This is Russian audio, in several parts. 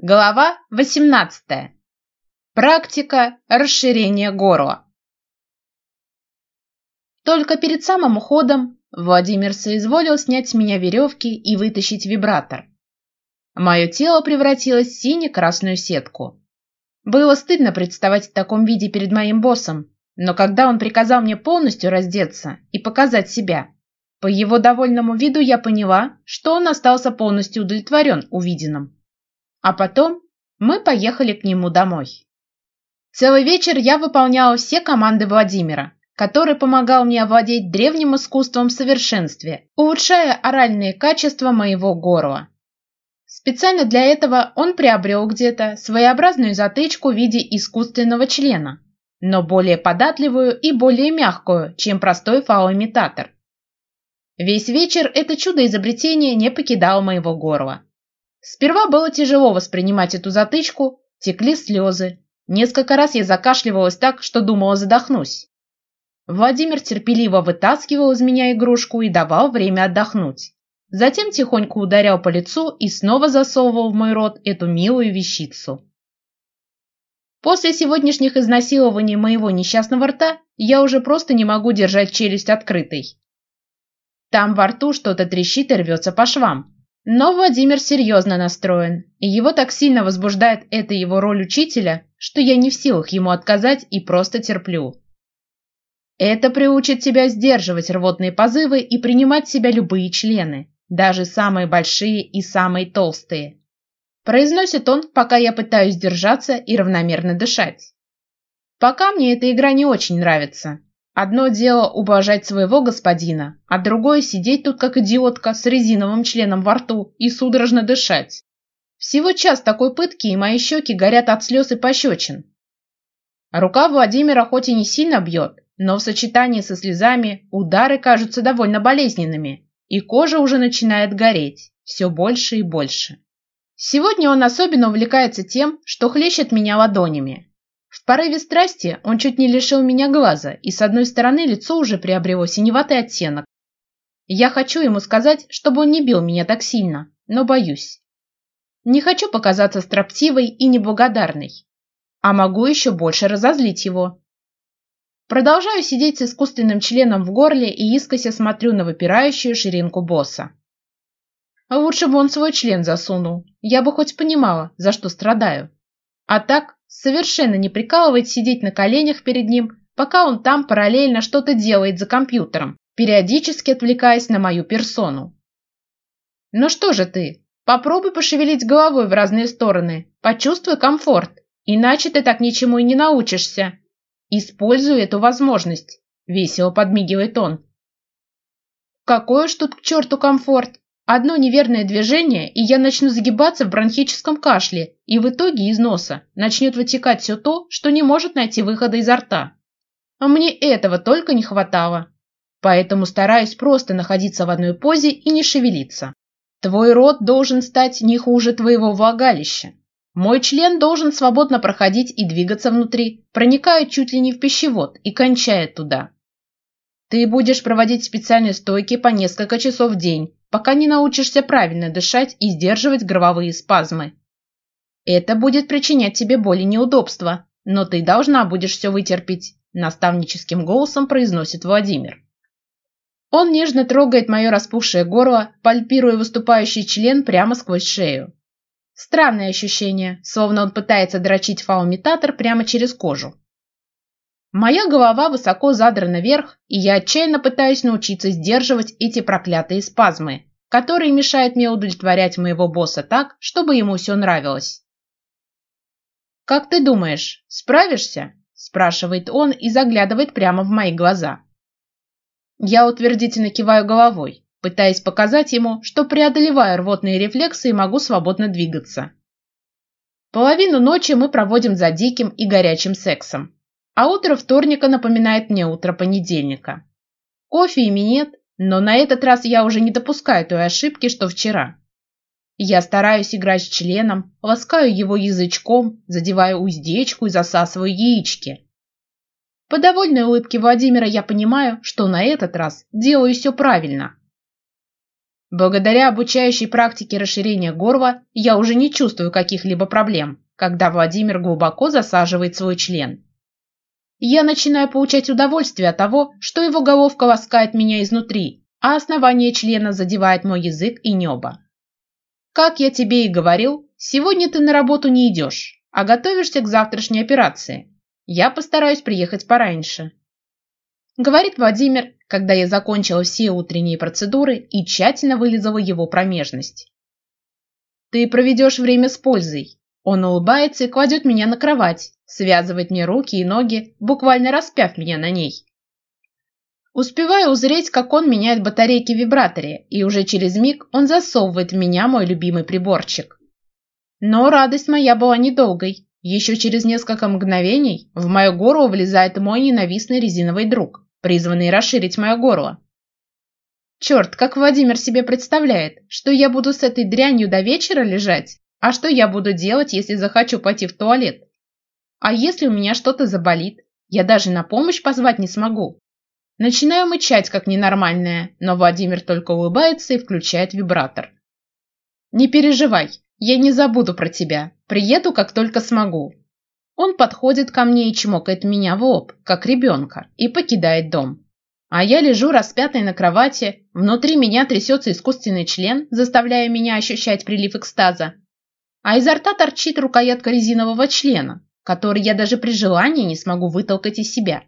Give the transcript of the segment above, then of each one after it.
Глава 18. Практика расширения горла. Только перед самым уходом Владимир соизволил снять с меня веревки и вытащить вибратор. Мое тело превратилось в сине-красную сетку. Было стыдно представать в таком виде перед моим боссом, но когда он приказал мне полностью раздеться и показать себя, по его довольному виду я поняла, что он остался полностью удовлетворен увиденным а потом мы поехали к нему домой. Целый вечер я выполнял все команды Владимира, который помогал мне овладеть древним искусством совершенстве, улучшая оральные качества моего горла. Специально для этого он приобрел где-то своеобразную затычку в виде искусственного члена, но более податливую и более мягкую, чем простой фалоимитатор. Весь вечер это чудо изобретения не покидало моего горла. Сперва было тяжело воспринимать эту затычку, текли слезы. Несколько раз я закашливалась так, что думала задохнусь. Владимир терпеливо вытаскивал из меня игрушку и давал время отдохнуть. Затем тихонько ударял по лицу и снова засовывал в мой рот эту милую вещицу. После сегодняшних изнасилований моего несчастного рта я уже просто не могу держать челюсть открытой. Там во рту что-то трещит и рвется по швам. Но Владимир серьезно настроен, и его так сильно возбуждает эта его роль учителя, что я не в силах ему отказать и просто терплю. Это приучит тебя сдерживать рвотные позывы и принимать себя любые члены, даже самые большие и самые толстые. Произносит он, пока я пытаюсь держаться и равномерно дышать. Пока мне эта игра не очень нравится, Одно дело уважать своего господина, а другое сидеть тут как идиотка с резиновым членом во рту и судорожно дышать. Всего час такой пытки, и мои щеки горят от слез и пощечин. Рука Владимира хоть и не сильно бьет, но в сочетании со слезами удары кажутся довольно болезненными, и кожа уже начинает гореть, все больше и больше. Сегодня он особенно увлекается тем, что хлещет меня ладонями, порыве страсти он чуть не лишил меня глаза, и с одной стороны лицо уже приобрело синеватый оттенок. Я хочу ему сказать, чтобы он не бил меня так сильно, но боюсь. Не хочу показаться строптивой и неблагодарной, а могу еще больше разозлить его. Продолжаю сидеть с искусственным членом в горле и искося смотрю на выпирающую ширинку босса. А лучше бы он свой член засунул, я бы хоть понимала, за что страдаю. А так Совершенно не прикалывает сидеть на коленях перед ним, пока он там параллельно что-то делает за компьютером, периодически отвлекаясь на мою персону. «Ну что же ты? Попробуй пошевелить головой в разные стороны, почувствуй комфорт, иначе ты так ничему и не научишься. Используй эту возможность», — весело подмигивает он. «Какой уж тут к черту комфорт! Одно неверное движение, и я начну загибаться в бронхическом кашле, и в итоге из носа начнет вытекать все то, что не может найти выхода изо рта. А мне этого только не хватало. Поэтому стараюсь просто находиться в одной позе и не шевелиться. Твой рот должен стать не хуже твоего влагалища. Мой член должен свободно проходить и двигаться внутри, проникая чуть ли не в пищевод и кончая туда. Ты будешь проводить специальные стойки по несколько часов в день, пока не научишься правильно дышать и сдерживать грововые спазмы. Это будет причинять тебе боли и неудобства, но ты должна будешь все вытерпеть», – наставническим голосом произносит Владимир. Он нежно трогает мое распухшее горло, пальпируя выступающий член прямо сквозь шею. Странное ощущение, словно он пытается дрочить фаумитатор прямо через кожу. Моя голова высоко задрана вверх, и я отчаянно пытаюсь научиться сдерживать эти проклятые спазмы, которые мешают мне удовлетворять моего босса так, чтобы ему все нравилось. «Как ты думаешь, справишься?» – спрашивает он и заглядывает прямо в мои глаза. Я утвердительно киваю головой, пытаясь показать ему, что преодолеваю рвотные рефлексы и могу свободно двигаться. Половину ночи мы проводим за диким и горячим сексом. А утро вторника напоминает мне утро понедельника. Кофе ими нет, но на этот раз я уже не допускаю той ошибки, что вчера. Я стараюсь играть с членом, ласкаю его язычком, задеваю уздечку и засасываю яички. По довольной улыбке Владимира я понимаю, что на этот раз делаю все правильно. Благодаря обучающей практике расширения горла я уже не чувствую каких-либо проблем, когда Владимир глубоко засаживает свой член. Я начинаю получать удовольствие от того, что его головка ласкает меня изнутри, а основание члена задевает мой язык и небо. Как я тебе и говорил, сегодня ты на работу не идешь, а готовишься к завтрашней операции. Я постараюсь приехать пораньше. Говорит Владимир, когда я закончила все утренние процедуры и тщательно вылизала его промежность. Ты проведешь время с пользой, он улыбается и кладет меня на кровать, связывает мне руки и ноги, буквально распяв меня на ней. Успеваю узреть, как он меняет батарейки вибраторе, и уже через миг он засовывает в меня мой любимый приборчик. Но радость моя была недолгой. Еще через несколько мгновений в мою горло влезает мой ненавистный резиновый друг, призванный расширить мое горло. Черт, как Владимир себе представляет, что я буду с этой дрянью до вечера лежать? А что я буду делать, если захочу пойти в туалет? А если у меня что-то заболит? Я даже на помощь позвать не смогу. Начинаю мычать, как ненормальная, но Владимир только улыбается и включает вибратор. Не переживай, я не забуду про тебя. Приеду, как только смогу. Он подходит ко мне и чмокает меня в лоб, как ребенка, и покидает дом. А я лежу распятой на кровати, внутри меня трясется искусственный член, заставляя меня ощущать прилив экстаза, а изо рта торчит рукоятка резинового члена, который я даже при желании не смогу вытолкать из себя.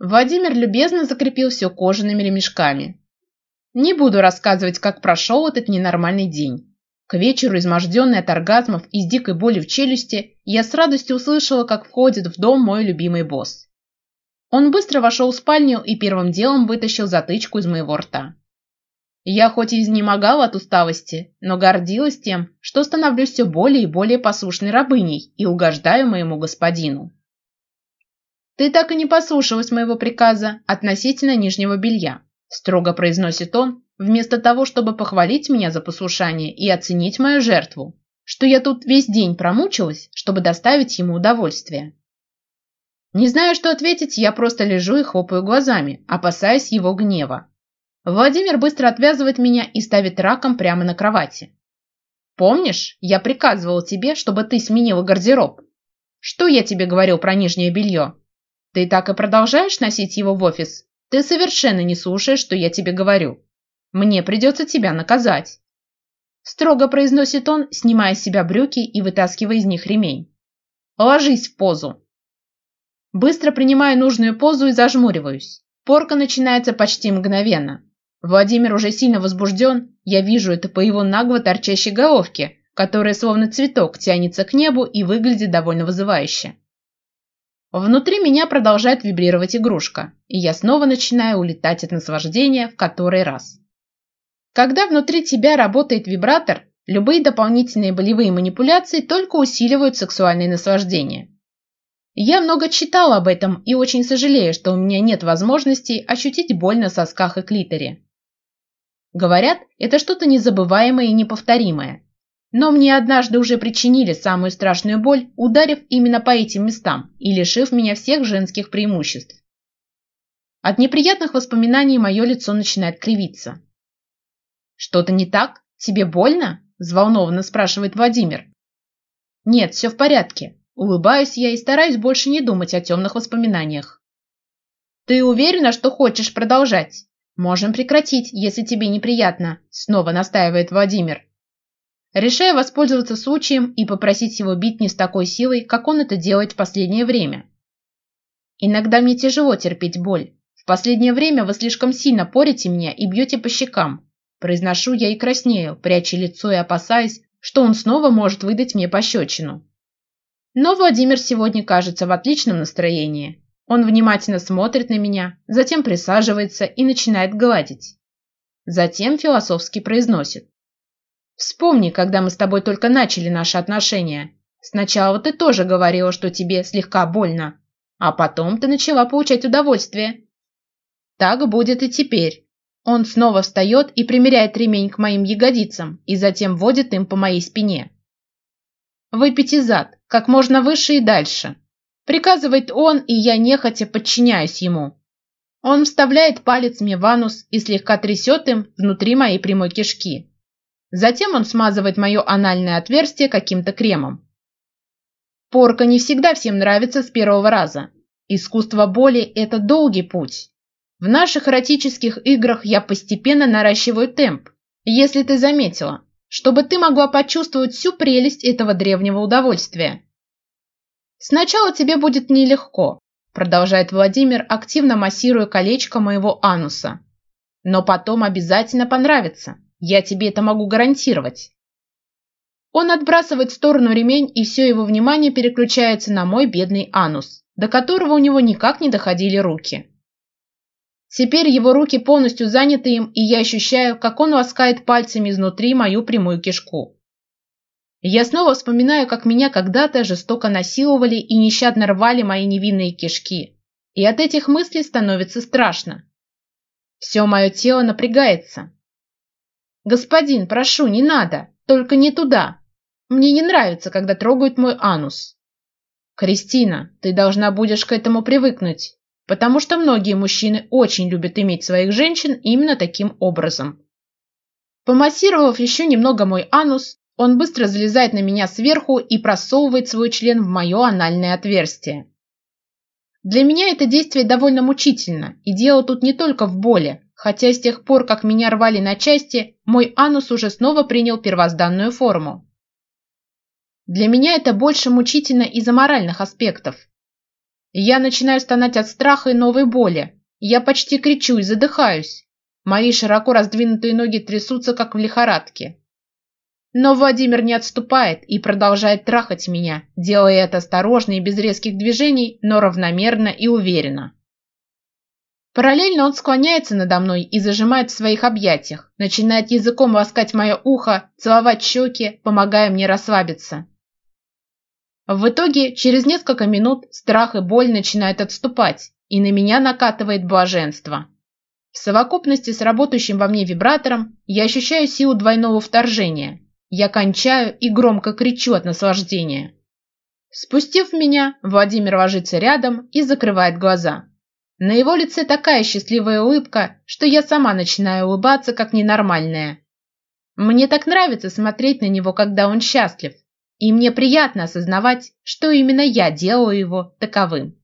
Владимир любезно закрепил все кожаными ремешками. Не буду рассказывать, как прошел этот ненормальный день. К вечеру, изможденный от оргазмов и с дикой боли в челюсти, я с радостью услышала, как входит в дом мой любимый босс. Он быстро вошел в спальню и первым делом вытащил затычку из моего рта. Я хоть и изнемогала от усталости, но гордилась тем, что становлюсь все более и более послушной рабыней и угождаю моему господину. «Ты так и не послушалась моего приказа относительно нижнего белья», строго произносит он, вместо того, чтобы похвалить меня за послушание и оценить мою жертву, что я тут весь день промучилась, чтобы доставить ему удовольствие. Не знаю, что ответить, я просто лежу и хлопаю глазами, опасаясь его гнева, Владимир быстро отвязывает меня и ставит раком прямо на кровати. «Помнишь, я приказывал тебе, чтобы ты сменила гардероб? Что я тебе говорил про нижнее белье? Ты так и продолжаешь носить его в офис? Ты совершенно не слушаешь, что я тебе говорю. Мне придется тебя наказать». Строго произносит он, снимая с себя брюки и вытаскивая из них ремень. «Ложись в позу». Быстро принимаю нужную позу и зажмуриваюсь. Порка начинается почти мгновенно. Владимир уже сильно возбужден. Я вижу это по его нагло торчащей головке, которая словно цветок тянется к небу и выглядит довольно вызывающе. Внутри меня продолжает вибрировать игрушка, и я снова начинаю улетать от наслаждения в который раз. Когда внутри тебя работает вибратор, любые дополнительные болевые манипуляции только усиливают сексуальное наслаждение. Я много читал об этом и очень сожалею, что у меня нет возможности ощутить боль на сосках и клиторе. Говорят, это что-то незабываемое и неповторимое. Но мне однажды уже причинили самую страшную боль, ударив именно по этим местам и лишив меня всех женских преимуществ. От неприятных воспоминаний мое лицо начинает кривиться. «Что-то не так? Тебе больно?» – взволнованно спрашивает Владимир. «Нет, все в порядке», – улыбаюсь я и стараюсь больше не думать о темных воспоминаниях. «Ты уверена, что хочешь продолжать?» можем прекратить если тебе неприятно. Снова настаивает владимир. Решая воспользоваться случаем и попросить его бить не с такой силой как он это делает в последнее время. Иногда мне тяжело терпеть боль. В последнее время вы слишком сильно порите меня и бьете по щекам. Произношу я и краснею пряча лицо и опасаясь что он снова может выдать мне пощечину. Но владимир сегодня кажется в отличном настроении. Он внимательно смотрит на меня, затем присаживается и начинает гладить. Затем философски произносит. «Вспомни, когда мы с тобой только начали наши отношения. Сначала ты тоже говорила, что тебе слегка больно, а потом ты начала получать удовольствие. Так будет и теперь». Он снова встает и примеряет ремень к моим ягодицам и затем водит им по моей спине. Выпейте зад, как можно выше и дальше, Приказывает он, и я нехотя подчиняюсь ему. Он вставляет палец мне в анус и слегка трясет им внутри моей прямой кишки. Затем он смазывает мое анальное отверстие каким-то кремом. Порка не всегда всем нравится с первого раза. Искусство боли – это долгий путь. В наших эротических играх я постепенно наращиваю темп, если ты заметила, чтобы ты могла почувствовать всю прелесть этого древнего удовольствия. Сначала тебе будет нелегко, продолжает Владимир, активно массируя колечко моего ануса. Но потом обязательно понравится. Я тебе это могу гарантировать. Он отбрасывает в сторону ремень, и все его внимание переключается на мой бедный анус, до которого у него никак не доходили руки. Теперь его руки полностью заняты им, и я ощущаю, как он ласкает пальцами изнутри мою прямую кишку. Я снова вспоминаю, как меня когда-то жестоко насиловали и нещадно рвали мои невинные кишки. И от этих мыслей становится страшно. Все мое тело напрягается. «Господин, прошу, не надо, только не туда. Мне не нравится, когда трогают мой анус». «Кристина, ты должна будешь к этому привыкнуть, потому что многие мужчины очень любят иметь своих женщин именно таким образом». Помассировав еще немного мой анус, он быстро залезает на меня сверху и просовывает свой член в мое анальное отверстие. Для меня это действие довольно мучительно, и дело тут не только в боли, хотя с тех пор, как меня рвали на части, мой анус уже снова принял первозданную форму. Для меня это больше мучительно из-за моральных аспектов. Я начинаю стонать от страха и новой боли. Я почти кричу и задыхаюсь. Мои широко раздвинутые ноги трясутся, как в лихорадке. Но Владимир не отступает и продолжает трахать меня, делая это осторожно и без резких движений, но равномерно и уверенно. Параллельно он склоняется надо мной и зажимает в своих объятиях, начинает языком ласкать мое ухо, целовать щеки, помогая мне расслабиться. В итоге, через несколько минут страх и боль начинают отступать, и на меня накатывает блаженство. В совокупности с работающим во мне вибратором я ощущаю силу двойного вторжения, я кончаю и громко кричу от наслаждения. Спустив меня, Владимир ложится рядом и закрывает глаза. На его лице такая счастливая улыбка, что я сама начинаю улыбаться как ненормальная. Мне так нравится смотреть на него, когда он счастлив, и мне приятно осознавать, что именно я делаю его таковым.